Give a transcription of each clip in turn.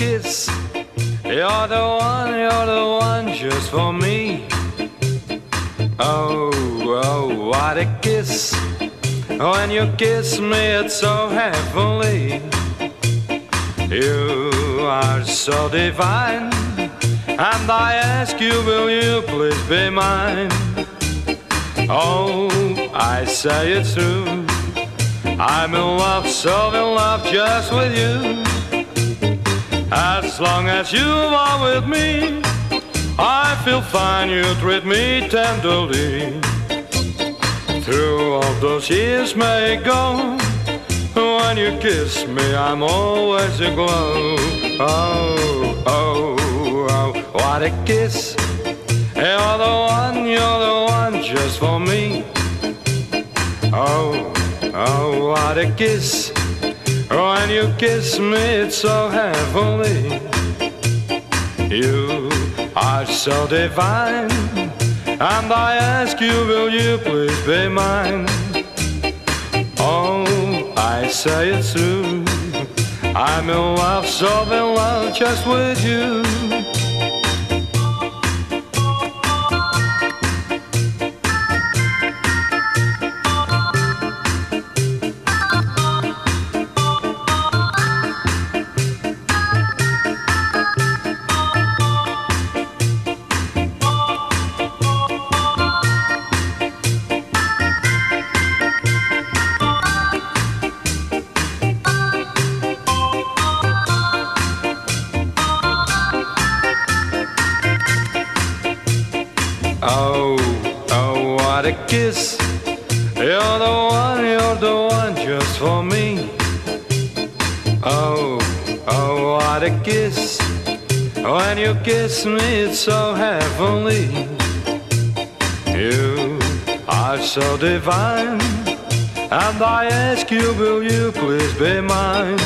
kiss. You're the one, you're the one just for me. Oh, oh, what a kiss. When you kiss me, it's so heavenly. You are so divine. And I ask you, will you please be mine? Oh, I say it's true. I'm in love, so in love just with you. As long as you are with me, I feel fine, you treat me tenderly. Through all those years may go, when you kiss me, I'm always aglow. Oh, oh, oh, what a kiss. You're the one, you're the one just for me. Oh, oh, what a kiss. When you kiss me, it's so heavenly. You are so divine. And I ask you, will you please be mine? Oh, I say it's true. I'm in love, so in love just with you. Kiss. You're the one, you're the one just for me. Oh, oh, what a kiss. When you kiss me, it's so heavenly. You are so divine. And I ask you, will you please be mine?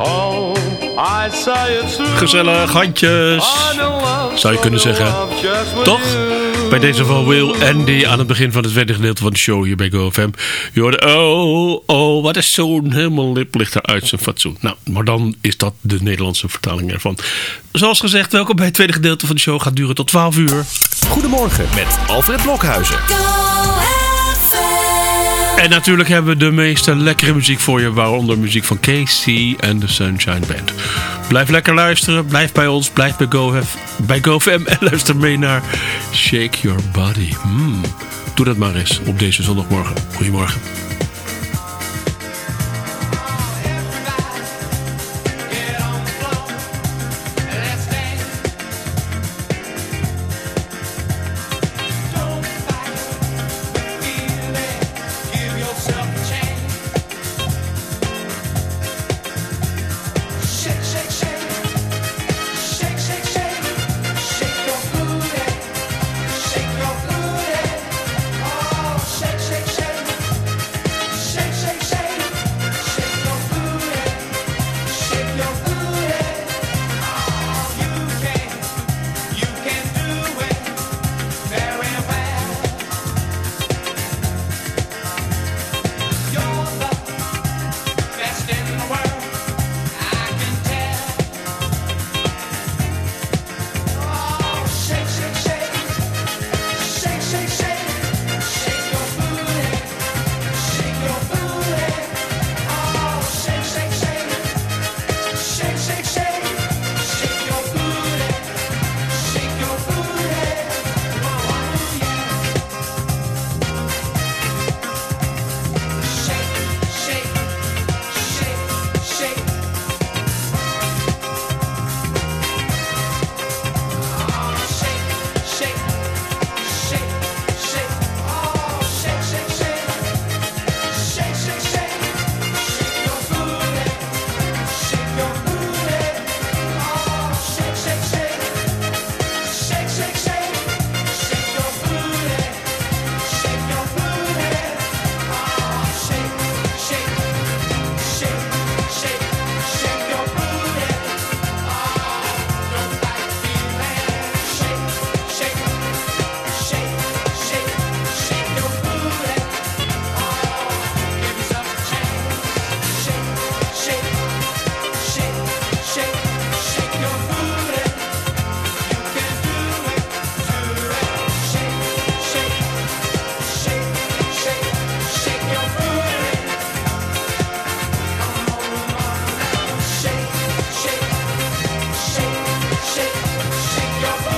Oh, I say it's. Gezellig, handjes. Zou je kunnen zeggen. Toch? Bij deze van Will Andy aan het begin van het tweede gedeelte van de show hier bij GoFM. Je hoorde, oh, oh, wat is zo'n helemaal lip ligt er uit zijn fatsoen. Nou, maar dan is dat de Nederlandse vertaling ervan. Zoals gezegd, welkom bij het tweede gedeelte van de show. Gaat duren tot 12 uur. Goedemorgen met Alfred Blokhuizen. En natuurlijk hebben we de meeste lekkere muziek voor je, waaronder muziek van Casey en de Sunshine Band. Blijf lekker luisteren, blijf bij ons, blijf bij, Go, bij GoFM en luister mee naar Shake Your Body. Hmm, doe dat maar eens op deze zondagmorgen. Goedemorgen. Yes.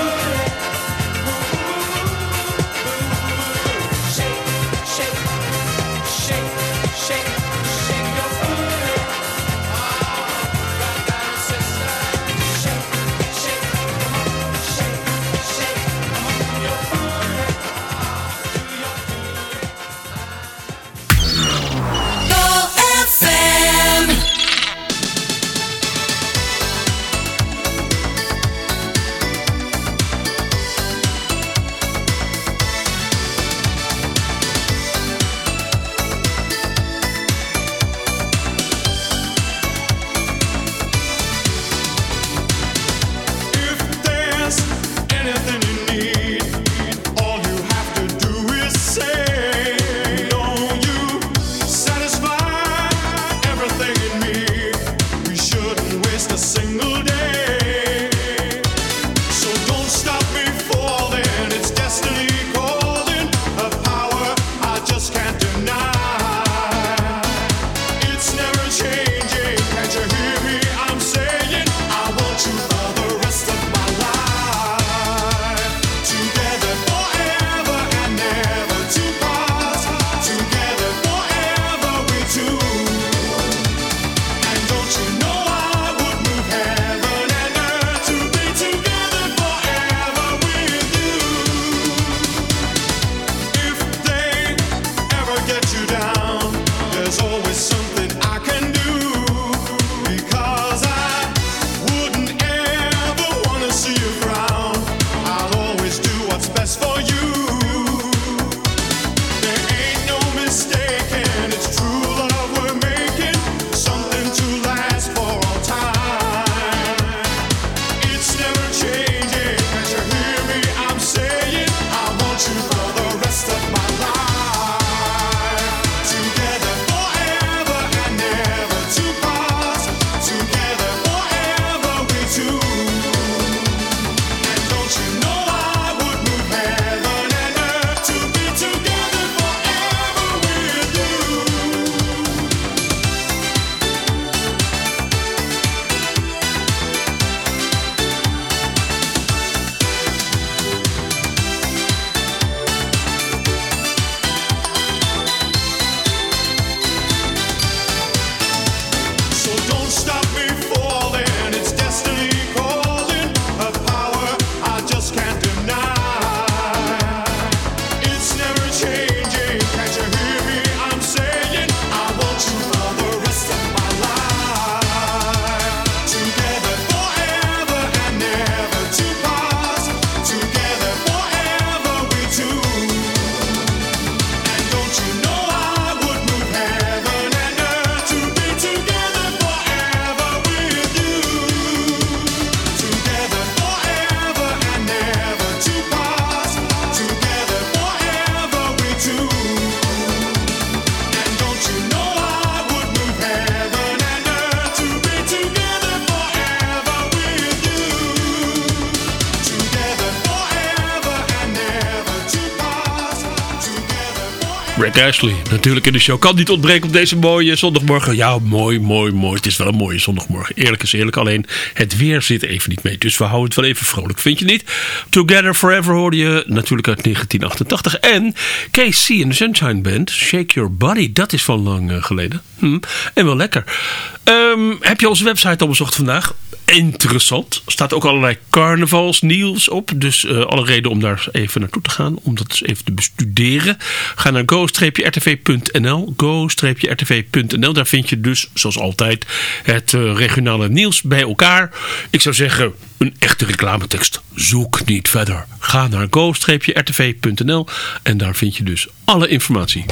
Ashley. Natuurlijk in de show. Kan niet ontbreken op deze mooie zondagmorgen. Ja, mooi, mooi, mooi. Het is wel een mooie zondagmorgen. Eerlijk is eerlijk. Alleen het weer zit even niet mee. Dus we houden het wel even vrolijk. Vind je niet? Together Forever hoorde je natuurlijk uit 1988. En KC in de Sunshine Band. Shake Your Body. Dat is van lang eh, geleden. Hm. En wel lekker. Ehm, heb je onze website al bezocht vandaag? interessant. Er staat ook allerlei carnavalsnieuws op. Dus eh, alle reden om daar even naartoe te gaan. Om dat eens even te bestuderen. Ga naar go-rtv.nl. Go-rtv.nl. Daar vind je dus, zoals altijd, het eh, regionale nieuws bij elkaar. Ik zou zeggen, een echte reclametekst. Zoek niet verder. Ga naar go-rtv.nl. En daar vind je dus alle informatie.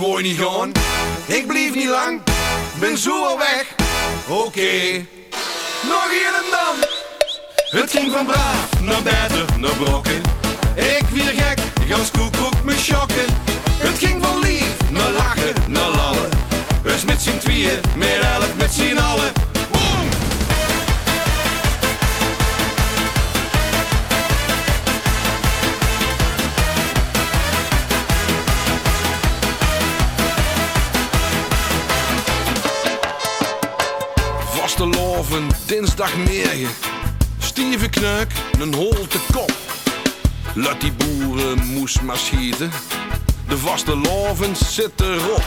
Niet ik blijf niet lang. Ben zo al weg. Oké, nog hier en dan. Het ging van braaf naar beter naar brokken. Ik weer gek, gans koekoek me schokken. Het ging van lief naar lachen naar lallen. Dus met z'n tweeën, meer elf met z'n allen. Loven, dinsdagmorgen. Stieve knuik, een holte kop. Laat die boeren moes maar schieten. De vaste loven zitten erop.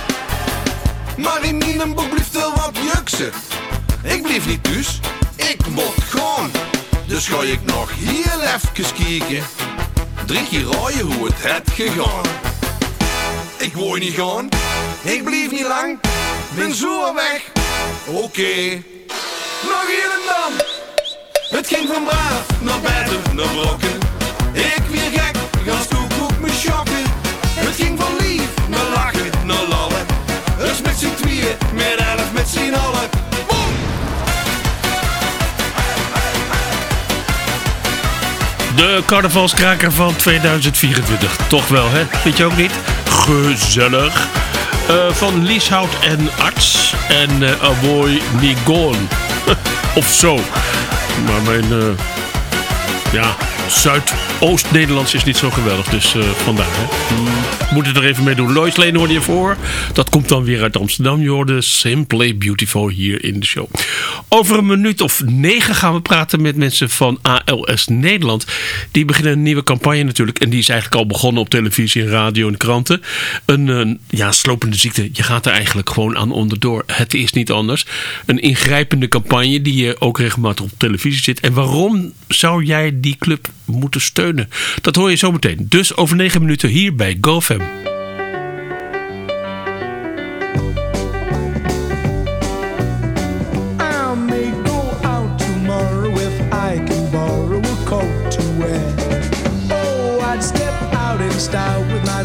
Maar in mijn boek blijft er wat juksen. Ik blijf niet thuis, ik moet gaan. Dus ga ik nog hier even kijken. Drie keer raaien hoe het het gegaan. Ik word niet gaan, ik blijf niet lang. Ben zo weg, oké. Nog hier en dan. Het ging van braaf naar beter naar brokken. Ik weer gek, gans koekoek me schokken. Het ging van lief naar lachen naar lallen. Dus met z'n tweeën, met elf met z'n allen. De carnavalskraker van 2024. Toch wel, hè? Vind je ook niet? Gezellig. Eh, van Lieshout en Arts. En eh Aboy Nigon. of zo. Maar mijn... eh, ja, Zuidoost-Nederlands is niet zo geweldig. Dus eh, vandaar, hè. Hmm, moet het er even mee doen. Lois Lane hoorde je voor. Dat komt dan weer uit Amsterdam. Je hoorde Simply Beautiful hier in de show. Over een minuut of negen gaan we praten met mensen van ALS Nederland. Die beginnen een nieuwe campagne natuurlijk. En die is eigenlijk al begonnen op televisie en radio en kranten. Een, een ja, slopende ziekte. Je gaat er eigenlijk gewoon aan onderdoor. Het is niet anders. Een ingrijpende campagne die je ook regelmatig op televisie zit. En waarom zou jij die club moeten steunen? Dat hoor je zo meteen. Dus over negen minuten hier bij GoFam.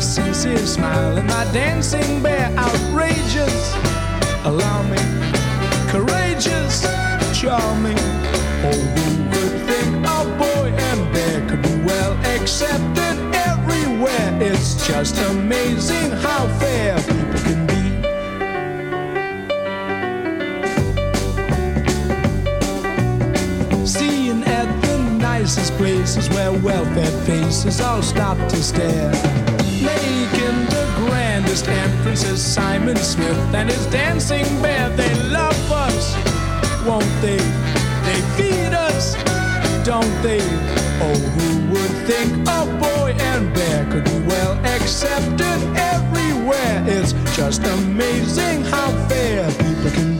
Sincere smile and my dancing bear outrageous, alarming, courageous, charming. Oh, accepted everywhere? It's just amazing how fair people can be. Seeing at the nicest places where well-fed faces all stop to stare. Making the grandest entrances, Simon Smith and his dancing bear. They love us, won't they? They feed us, don't they? Oh, who would think a boy and bear could be well accepted everywhere? It's just amazing how fair people can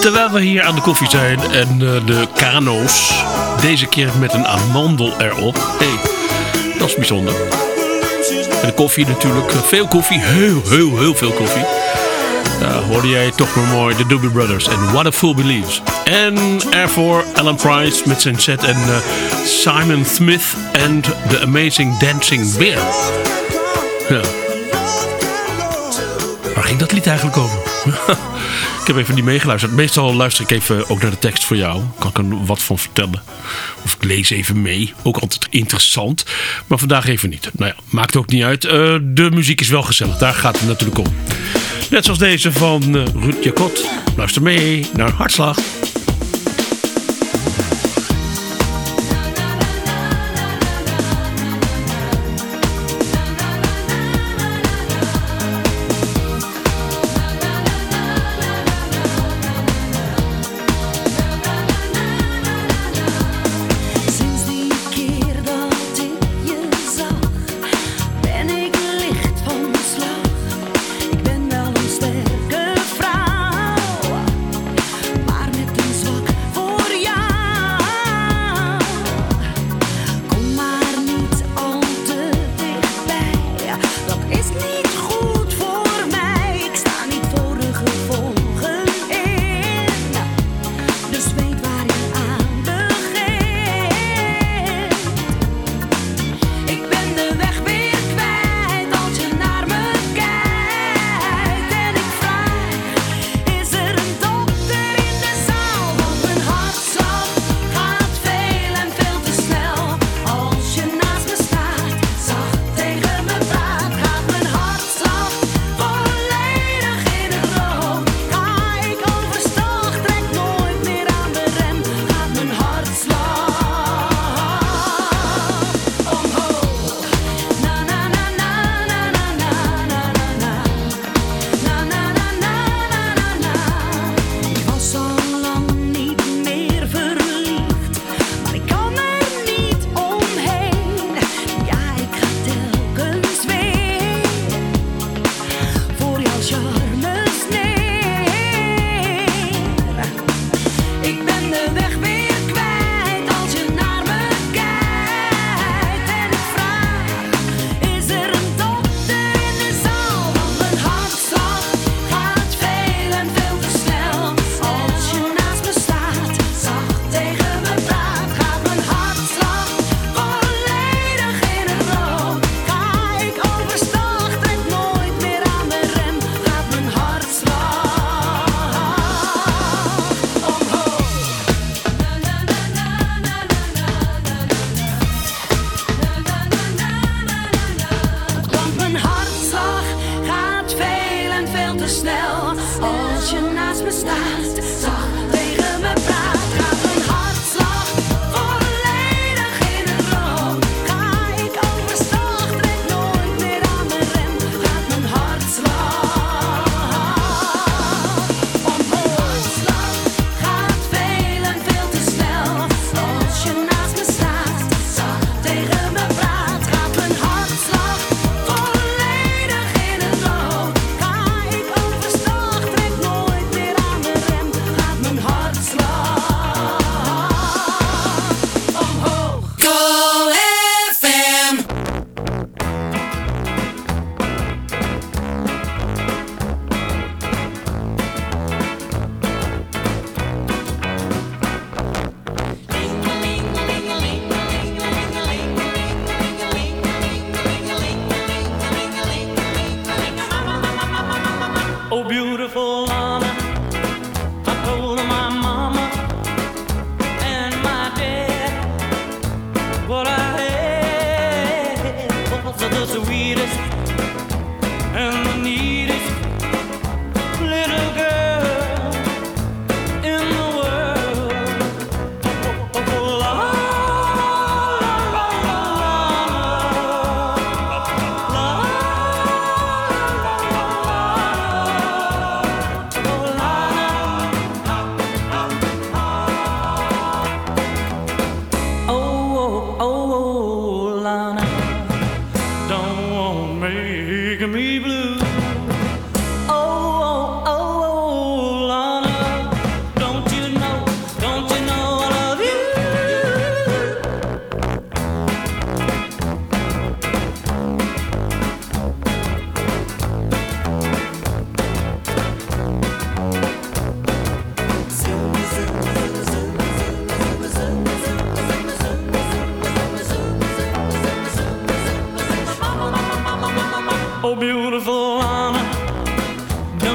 Terwijl we hier aan de koffie zijn en eh, de kano's, deze keer met een amandel erop. Hé, hey, dat is bijzonder. En de koffie natuurlijk, veel koffie, heel, heel, heel veel koffie. Nou, hoorde jij toch maar mooi de Doobie Brothers en What a Fool Believes. En ervoor Alan Price met zijn set en eh, Simon Smith en The Amazing Dancing Bear. Ja. Waar ging dat lied eigenlijk over? Ik heb even niet meegeluisterd. Meestal luister ik even ook naar de tekst voor jou. Kan ik er wat van vertellen. Of ik lees even mee. Ook altijd interessant. Maar vandaag even niet. Nou ja, maakt ook niet uit. Eh, de muziek is wel gezellig. Daar gaat het natuurlijk om. Net zoals deze van uh, Ruud Jacot. Luister mee naar Hartslag.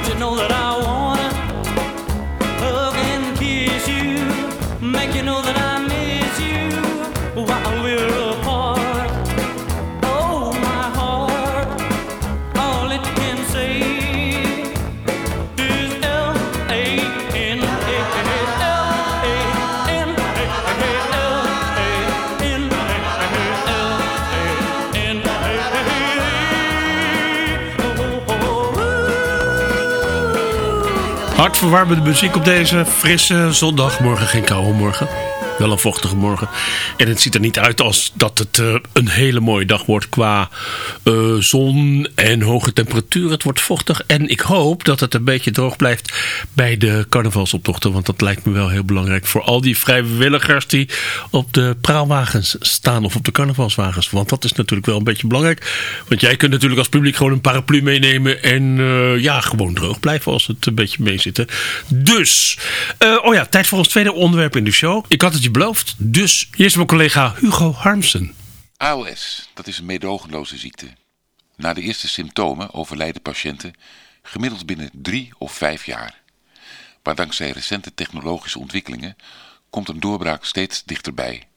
You know that I Hartverwarmende muziek op deze frisse zondagmorgen. Geen koude morgen. Wel een vochtige morgen. En het ziet er niet uit als dat het eh, een hele mooie dag wordt qua eh, zon en hoge temperatuur. Het wordt vochtig. En ik hoop dat het een beetje droog blijft bij de carnavalsoptochten. Want dat lijkt me wel heel belangrijk voor al die vrijwilligers die op de praalwagens staan. Of op de carnavalswagens. Want dat is natuurlijk wel een beetje belangrijk. Want jij kunt natuurlijk als publiek gewoon een paraplu meenemen. En eh, ja, gewoon droog blijven als het een beetje mee zit. Dus, oh ja, tijd voor ons tweede onderwerp in de show. Ik had het je beloofd. Dus, is mijn collega Hugo Harmsen. ALS, dat is een meedogenloze ziekte. Na de eerste symptomen overlijden patiënten gemiddeld binnen drie of vijf jaar. Maar dankzij recente technologische ontwikkelingen komt een doorbraak steeds dichterbij.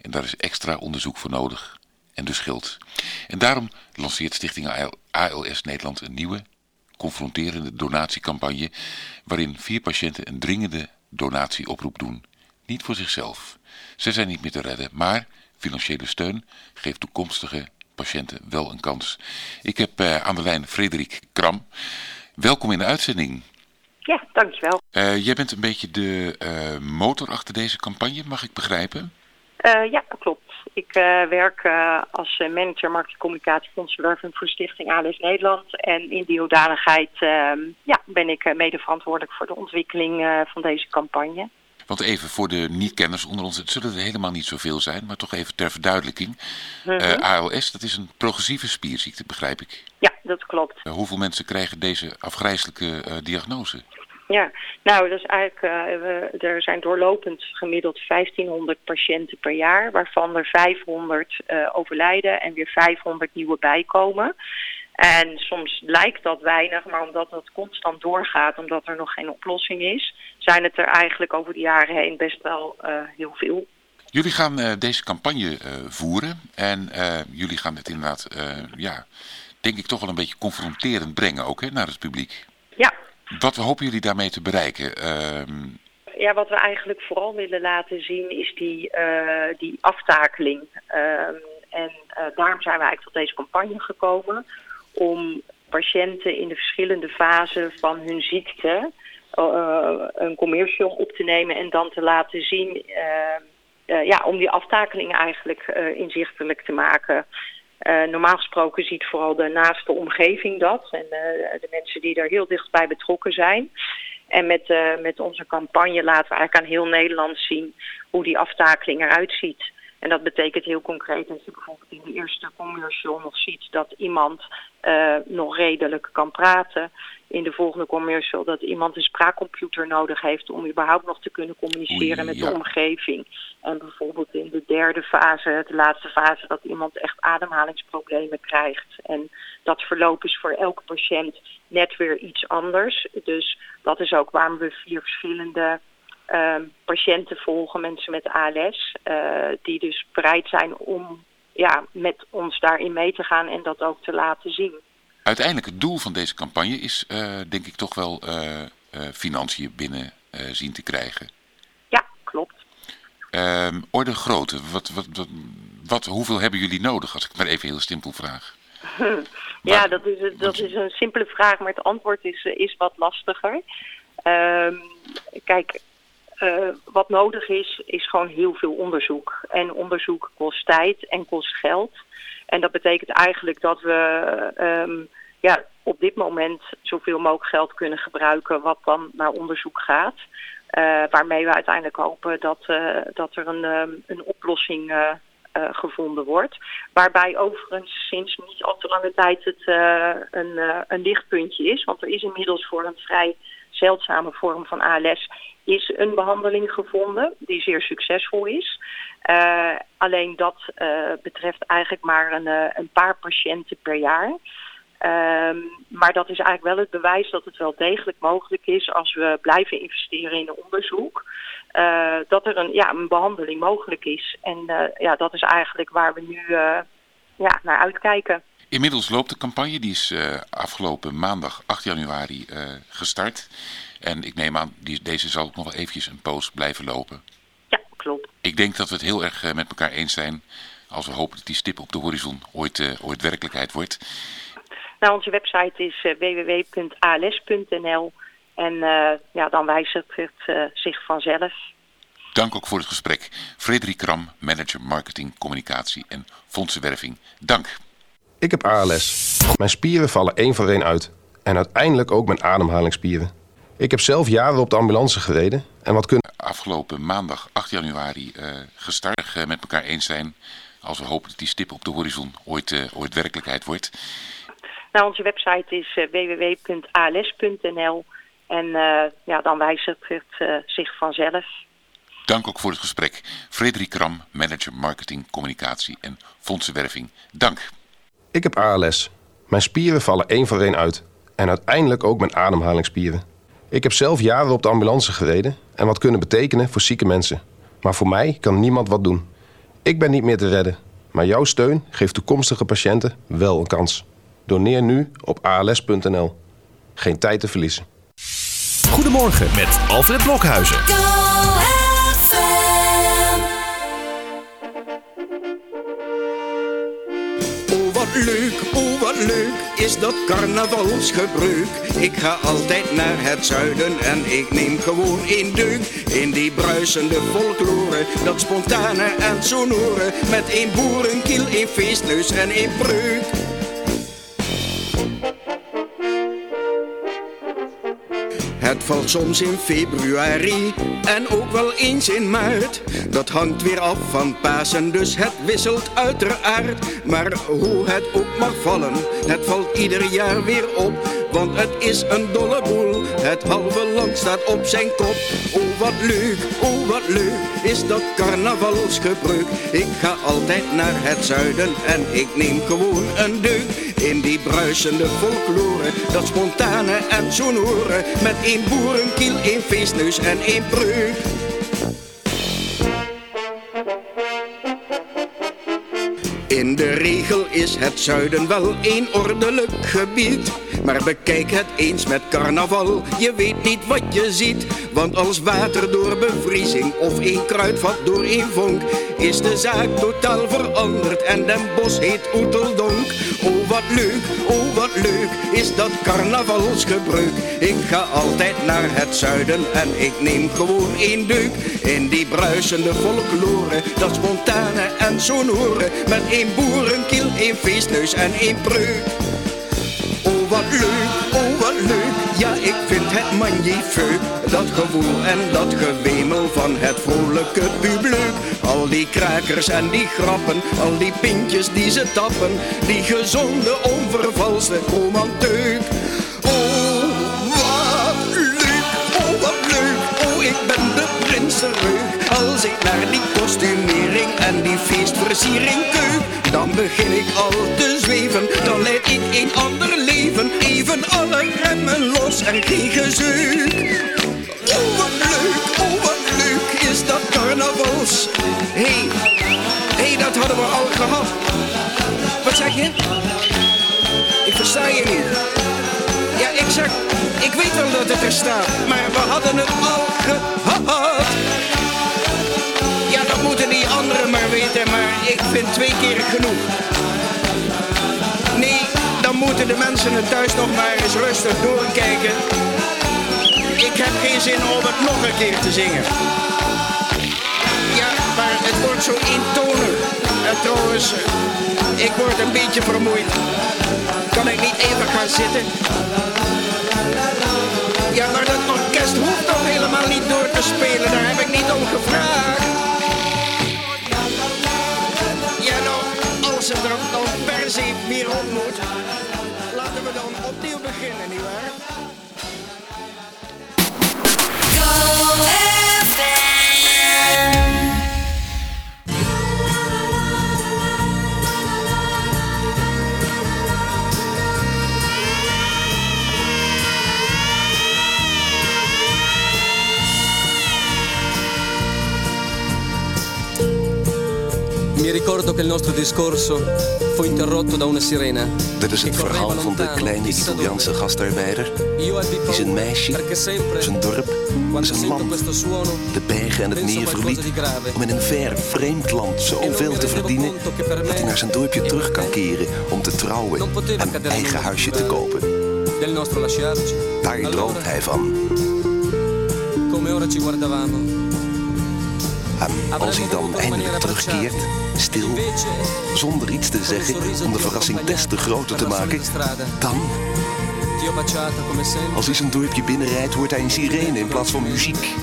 En daar is extra onderzoek voor nodig en dus geld. En daarom lanceert Stichting AL ALS Nederland een nieuwe, confronterende donatiecampagne waarin vier patiënten een dringende donatieoproep doen. Niet voor zichzelf. Ze zijn niet meer te redden, maar financiële steun geeft toekomstige patiënten wel een kans. Ik heb eh, aan de lijn Frederik Kram. Welkom in de uitzending. Ja, dankjewel. Eh, jij bent een beetje de eh, motor achter deze campagne, mag ik begrijpen? Ja, dat klopt. Ik werk als manager marketing communicatie fondsenwerving voor Stichting ALS Nederland. En in die hoedanigheid eh, ja, ben ik mede verantwoordelijk voor de ontwikkeling van deze campagne. Want even voor de niet-kenners onder ons, het zullen er helemaal niet zoveel zijn, maar toch even ter verduidelijking. Mhm. Eh, ALS, dat is een progressieve spierziekte, begrijp ik. Ja, dat klopt. Eh, hoeveel mensen krijgen deze afgrijzelijke eh, diagnose? Ja, nou, dat is eigenlijk, we, er zijn doorlopend gemiddeld 1500 patiënten per jaar, waarvan er 500 eh, overlijden en weer 500 nieuwe bijkomen. En soms lijkt dat weinig, maar omdat dat constant doorgaat, omdat er nog geen oplossing is, zijn het er eigenlijk over de jaren heen best wel eh, heel veel. Jullie gaan eh, deze campagne eh, voeren en jullie gaan het inderdaad, ja, denk ik toch wel een beetje confronterend brengen ook hè, naar het publiek. Ja. Wat hopen jullie daarmee te bereiken? Ehm, Ja, wat we eigenlijk vooral willen laten zien is die, die aftakeling. Ehm, en daarom zijn we eigenlijk tot deze campagne gekomen. Om patiënten in de verschillende fasen van hun ziekte eh, een commercial op te nemen en dan te laten zien. eh, eh, ja, om die aftakeling eigenlijk eh, inzichtelijk te maken. Eh, normaal gesproken ziet vooral de naaste omgeving dat. En eh, de mensen die er heel dichtbij betrokken zijn. En met, eh, met onze campagne laten we eigenlijk aan heel Nederland zien hoe die aftakeling eruit ziet. En dat betekent heel concreet dat je bijvoorbeeld in de eerste commercial nog ziet dat iemand eh, nog redelijk kan praten. In de volgende commercial dat iemand een spraakcomputer nodig heeft om überhaupt nog te kunnen communiceren Oei, met ja. de omgeving. En bijvoorbeeld in de derde fase, de laatste fase, dat iemand echt ademhalingsproblemen krijgt. En dat verloop is voor elke patiënt net weer iets anders. Dus dat is ook waarom we vier verschillende patiënten volgen, mensen met ALS, eh, die dus bereid zijn om ja, met ons daarin mee te gaan en dat ook te laten zien. Uiteindelijk het doel van deze campagne is eh, denk ik toch wel eh, financiën binnen zien te krijgen. Ja, klopt. Ehm orde grootte, wat, wat, wat, wat, hoeveel hebben jullie nodig, als ik het maar even heel simpel vraag? Ja, dat is, dat is een simpele vraag, maar het antwoord is, is wat lastiger. Ehm, kijk, eh, wat nodig is, is gewoon heel veel onderzoek. En onderzoek kost tijd en kost geld. En dat betekent eigenlijk dat we ehm, ja, op dit moment zoveel mogelijk geld kunnen gebruiken wat dan naar onderzoek gaat. Eh, waarmee we uiteindelijk hopen dat, eh, dat er een, ehm, een oplossing gevonden wordt. Waarbij overigens sinds niet al te lange tijd het een, een lichtpuntje is. Want er is inmiddels voor een vrij zeldzame vorm van ALS is een behandeling gevonden die zeer succesvol is. Eh, alleen dat eh, betreft eigenlijk maar een, eh, een paar patiënten per jaar. Ehm, maar dat is eigenlijk wel het bewijs dat het wel degelijk mogelijk is als we blijven investeren in onderzoek. dat er een, ja, een behandeling mogelijk is. En ja, dat is eigenlijk waar we nu ja, naar uitkijken. Inmiddels loopt de campagne, die is afgelopen maandag 8 januari gestart. En ik neem aan, die, deze zal ook nog wel eventjes een poos blijven lopen. Ja, klopt. Ik denk dat we het heel erg eh, met elkaar eens zijn als we hopen dat die stip op de horizon ooit, eh, ooit werkelijkheid wordt. Nou, onze website is eh, www.als.nl en eh, ja, dan wijzigt het eh, zich vanzelf. Dank ook voor het gesprek. Frederik Kram, manager marketing, communicatie en fondsenwerving. Dank. Ik heb ALS. Mijn spieren vallen één voor één uit. En uiteindelijk ook mijn ademhalingsspieren. Ik heb zelf jaren op de ambulance gereden. En wat kunnen... Afgelopen maandag 8 januari eh, gestart eh, met elkaar eens zijn als we hopen dat die stip op de horizon ooit, eh, ooit werkelijkheid wordt. Nou, onze website is www.als.nl en eh, ja, dan wijzigt het eh, zich vanzelf. Dank ook voor het gesprek. Frederik Kram, manager marketing, communicatie en fondsenwerving. Dank. Ik heb ALS. Mijn spieren vallen één voor één uit. En uiteindelijk ook mijn ademhalingsspieren. Ik heb zelf jaren op de ambulance gereden. En wat kunnen betekenen voor zieke mensen. Maar voor mij kan niemand wat doen. Ik ben niet meer te redden. Maar jouw steun geeft toekomstige patiënten wel een kans. Doneer nu op als.nl. Geen tijd te verliezen. Goedemorgen met Alfred Blokhuizen. Wat leuk, oh wat leuk is dat carnavalsgebruik. Ik ga altijd naar het zuiden en ik neem gewoon een deuk. In die bruisende folklore, dat spontane en sonore. Met een boerenkiel, een feestneus en een preuk. Het valt soms in februari en ook wel eens in maart. Dat hangt weer af van Pasen, dus het wisselt uiteraard. Maar hoe het ook mag vallen, het valt ieder jaar weer op. Want het is een dolle boel, het halve land staat op zijn kop. Oh wat leuk, oh wat leuk, is dat carnavalsgebruik. Ik ga altijd naar het zuiden en ik neem gewoon een deuk. In die bruisende folklore, dat spontane en sonore. Met één boerenkiel, één feestneus en één preuk. In de regel is het zuiden wel een ordelijk gebied. Maar bekijk het eens met carnaval, je weet niet wat je ziet. Want als water door bevriezing of een kruidvat door een vonk, is de zaak totaal veranderd en Den Bos heet Oeteldonk. Oh wat leuk, oh wat leuk, is dat carnavalsgebruik. Ik ga altijd naar het zuiden en ik neem gewoon één deuk. In die bruisende folklore, dat spontane en sonore. Met één boerenkiel, één feestneus en één preuk. Het magnifiek. Dat gewoel en dat gewemel van het vrolijke publiek. Al die krakers en die grappen, al die pintjes die ze tappen. Die gezonde, onvervalste romantiek. Oh, wat leuk, oh wat leuk, oh ik ben de prins terug. Als ik naar die kostumering en die feestversiering keuk, dan begin ik al te zweven. Dan leid ik een ander leven, even alle remmen los en geen gezeuk. Oh wat leuk, oh wat leuk is dat carnavals. Hé, hey, hey, dat hadden we al gehad. Wat zeg je? Ik versta je niet. Ja, ik zeg, ik weet wel dat het er staat, maar we hadden het al gehad. Moeten die anderen maar weten, maar ik vind twee keer genoeg. Nee, dan moeten de mensen het thuis nog maar eens rustig doorkijken. Ik heb geen zin om het nog een keer te zingen. Ja, maar het wordt zo eentonig. En trouwens, eh, ik word een beetje vermoeid. Kan ik niet even gaan zitten? Ja, maar dat orkest hoeft toch helemaal niet door te spelen. Daar heb ik niet om gevraagd. Het er dan per se weer op moet, laten we dan opnieuw beginnen, nietwaar? Mi ricordo che il nostro discorso fu interrotto da una sirena. Dit is het verhaal van de kleine Italiaanse gastarbeider. Die zijn meisje, zijn dorp, zijn land, de bergen en het meer verliet. Om in een ver, vreemd land zoveel te verdienen dat hij naar zijn dorpje terug kan keren om te trouwen en een eigen huisje te kopen. Daar droomt hij van. Come ora ci guardavamo. En als hij dan eindelijk terugkeert, stil, zonder iets te zeggen om de verrassing des te groter te maken, dan, als hij zijn dorpje binnenrijdt, hoort hij een sirene in plaats van muziek.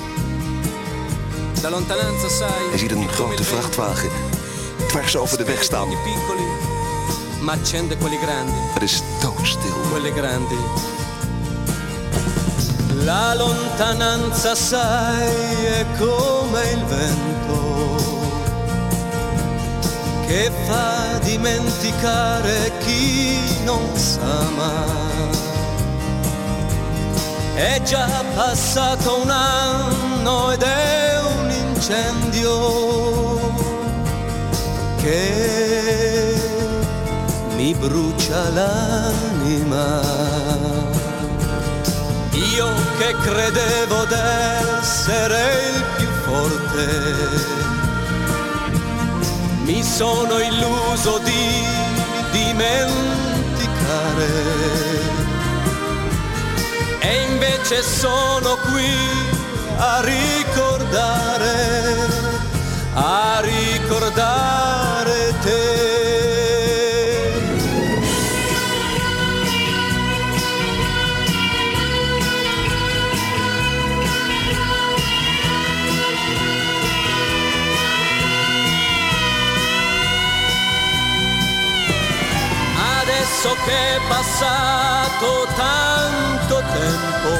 Hij ziet een grote vrachtwagen dwars over de weg staan. Het is doodstil. La lontananza sai è come il vento che fa dimenticare chi non s'ama. È già passato un anno ed è un incendio che mi brucia l'anima. Io che credevo d'essere il più forte, mi sono illuso di dimenticare. E invece sono qui a ricordare, a ricordare passato tanto tempo,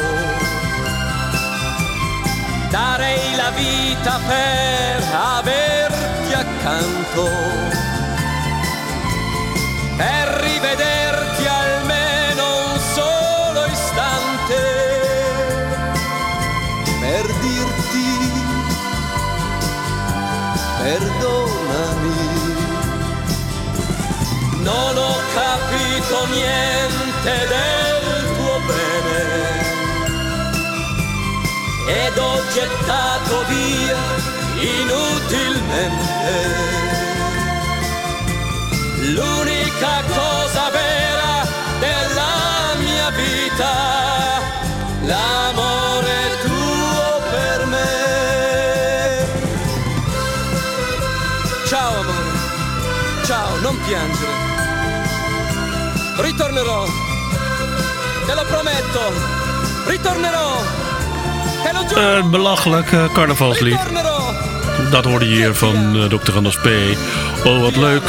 darei la vita per averti accanto, per rivederti almeno un solo istante, per dirti perdonami. Non ho capito niente del tuo bene ed ho gettato via inutilmente l'unica cosa vera della mia vita, l'amore tuo per me. Ciao amore, ciao, non piangere. Ritornerò, te lo prometto, Ritornerò. Een belachelijk eh, carnavalslied. Dat hoorde je hier van eh, Dr. Anders P. Oh, wat leuk.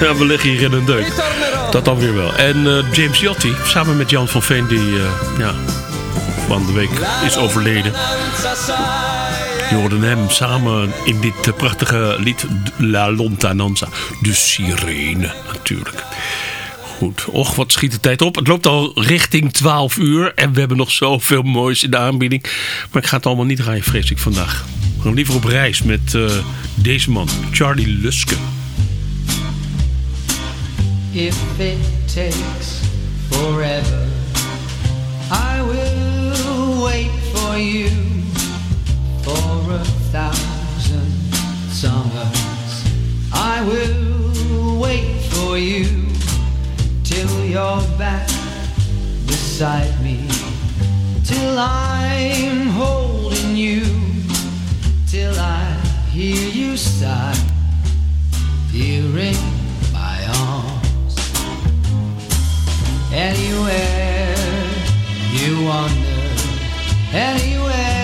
Ja, we liggen hier in een deuk. Dat dan weer wel. En eh, James Jotti, samen met Jan van Veen, die ja, van de week is overleden. Je hoorde hem samen in dit prachtige lied La Lontananza. De sirene, natuurlijk. Goed, och, wat schiet de tijd op. Het loopt al richting 12 uur en we hebben nog zoveel moois in de aanbieding. Maar ik ga het allemaal niet draaien, vrees ik vandaag. We gaan liever op reis met eh, deze man, Charlie Luske. If it takes forever, I will wait for you for a thousand summers. I will wait for you you're back beside me, till I'm holding you, till I hear you sigh, here in my arms. Anywhere you wander, anywhere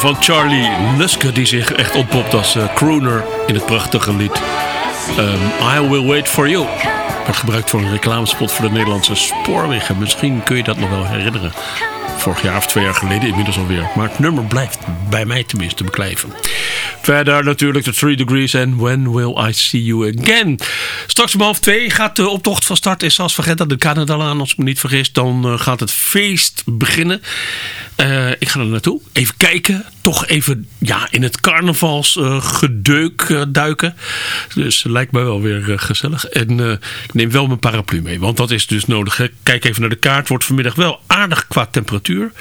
van Charlie Luske, die zich echt ontpopt als eh, crooner in het prachtige lied ehm, I Will Wait For You. Werd gebruikt voor een reclamespot voor de Nederlandse spoorwegen. Misschien kun je dat nog wel herinneren. Vorig jaar of twee jaar geleden inmiddels alweer. Maar het nummer blijft bij mij tenminste beklijven. Verder natuurlijk de Three Degrees en When Will I See You Again. Straks om half twee gaat de optocht van start in Saas-Vergetta, de Canadalaan als ik me niet vergis. Dan eh, gaat het feest beginnen. Eh, ik ga er naartoe. Even kijken. Toch even ja, in het carnavalsgedeuk uh, duiken. Dus lijkt mij wel weer eh, gezellig. En eh, ik neem wel mijn paraplu mee. Want dat is dus nodig. Kijk even naar de kaart. Wordt vanmiddag wel aardig qua temperatuur.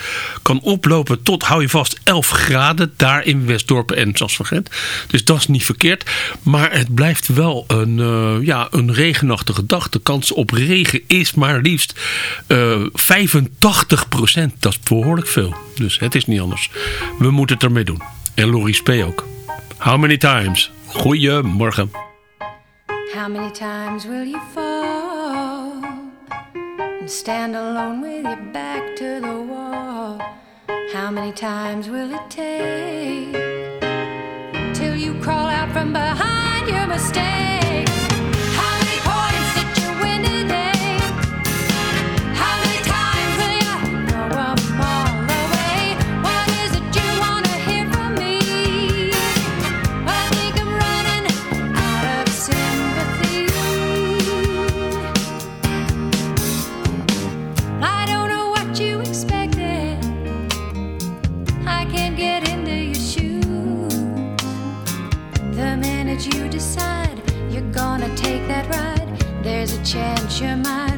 Kan oplopen tot, hou je vast, 11 graden. Daar in Westdorp en Saas-Vergent. Dus dat is niet verkeerd. Maar het blijft wel een, eh, ja, een regenachtige dag. De kans op regen is maar liefst eh 85% Dat is behoorlijk veel. Dus het is niet anders. We moeten het ermee doen. En Loris P. ook. How many times? Goedemorgen. How many times will you fall and stand alone with your back to the wall? How many times will it take till you crawl out from behind your mistake? Chance you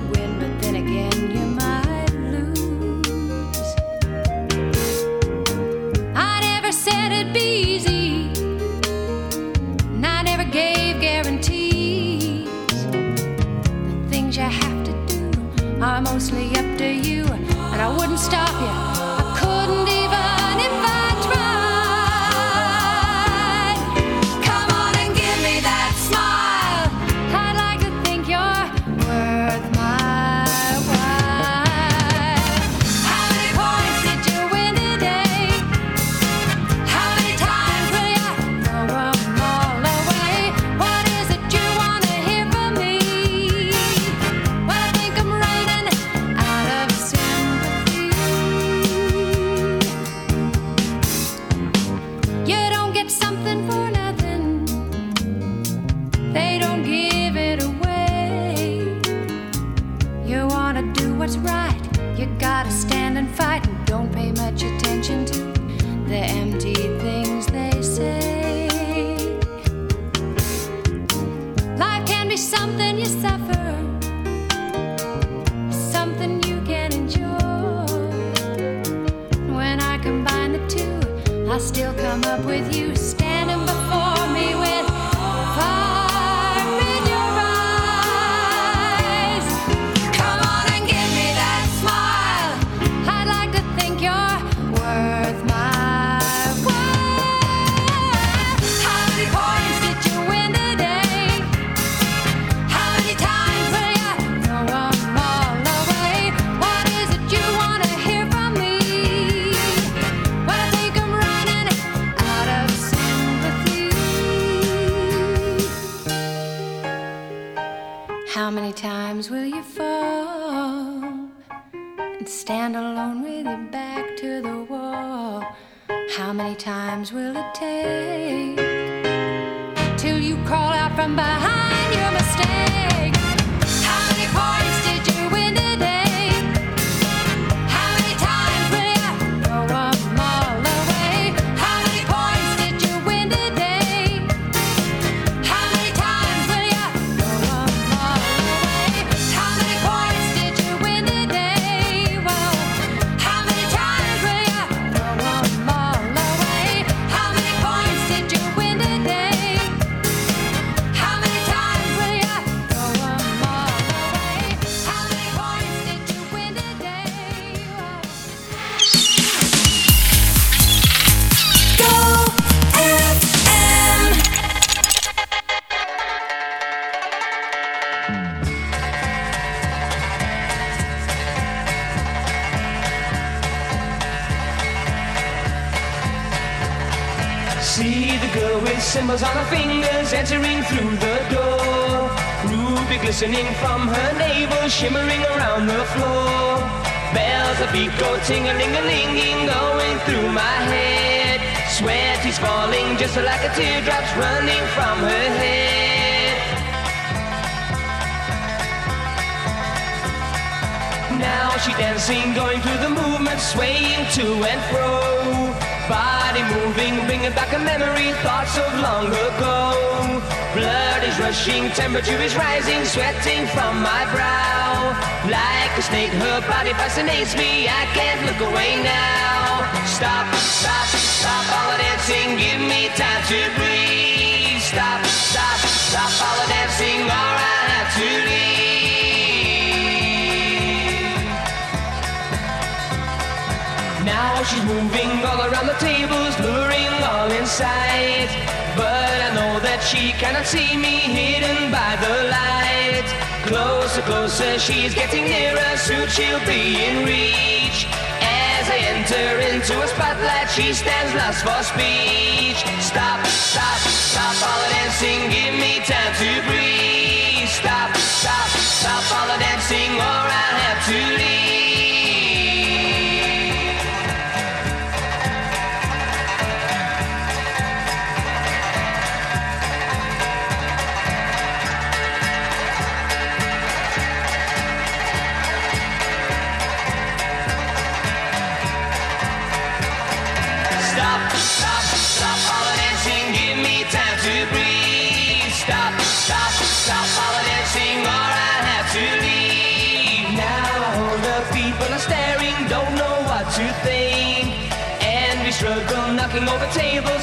with symbols on her fingers entering through the door. Ruby glistening from her navel, shimmering around the floor. Bells of beat go ting-a-ling-a-linging, going through my head. Sweat is falling just like a teardrop's running from her head. Now she dancing, going through the movement, swaying to and fro. Body moving, bringing back a memory, thoughts of long ago. Blood is rushing, temperature is rising, sweating from my brow. Like a snake, her body fascinates me, I can't look away now. Stop, stop, stop all the dancing, give me time to breathe. Stop, stop, stop all the dancing, or I have to leave. Now she's moving all around the tables, luring all in sight. But I know that she cannot see me hidden by the light. Closer, closer, she's getting nearer, soon she'll be in reach. As I enter into a spotlight, she stands lost for speech. Stop, stop, stop all the dancing, give me time to breathe. Stop, stop, stop all the dancing, or I'll have to leave.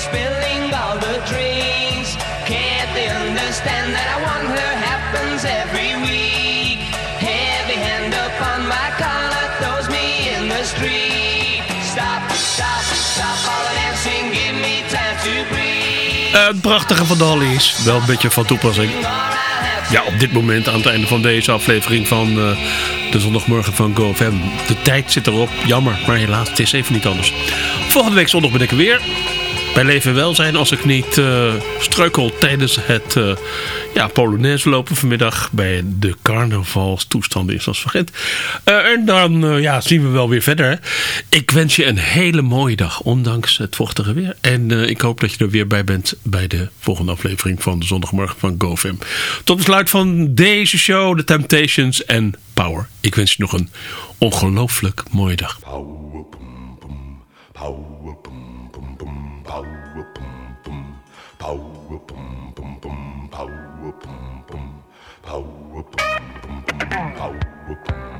Spilling all the drinks. Can't they understand that I want her happens every week? Heavy hand upon my collar throws me in the street. Stop, stop, stop all the dancing, give me time to breathe. Het prachtige van Dolly is wel een beetje van toepassing. Ja, op dit moment aan het einde van deze aflevering van eh, de zondagmorgen van GoFM. De tijd zit erop, jammer, maar helaas, het is even niet anders. Volgende week zondag ben ik er weer. Bij Leven Welzijn als ik niet eh, struikel tijdens het eh, ja, Polonaise lopen vanmiddag bij de carnavalstoestanden in Stadsvergent. Eh en dan ja, zien we wel weer verder. Ik wens je een hele mooie dag, ondanks het vochtige weer. En ik hoop dat je er weer bij bent bij de volgende aflevering van de zondagmorgen van GoFam. Tot besluit van deze show, The Temptations en Power. Ik wens je nog een ongelooflijk mooie dag. Power, power, pum, pum, power, pum, pum, power, pum, pum, power, pum, pum, power, pum.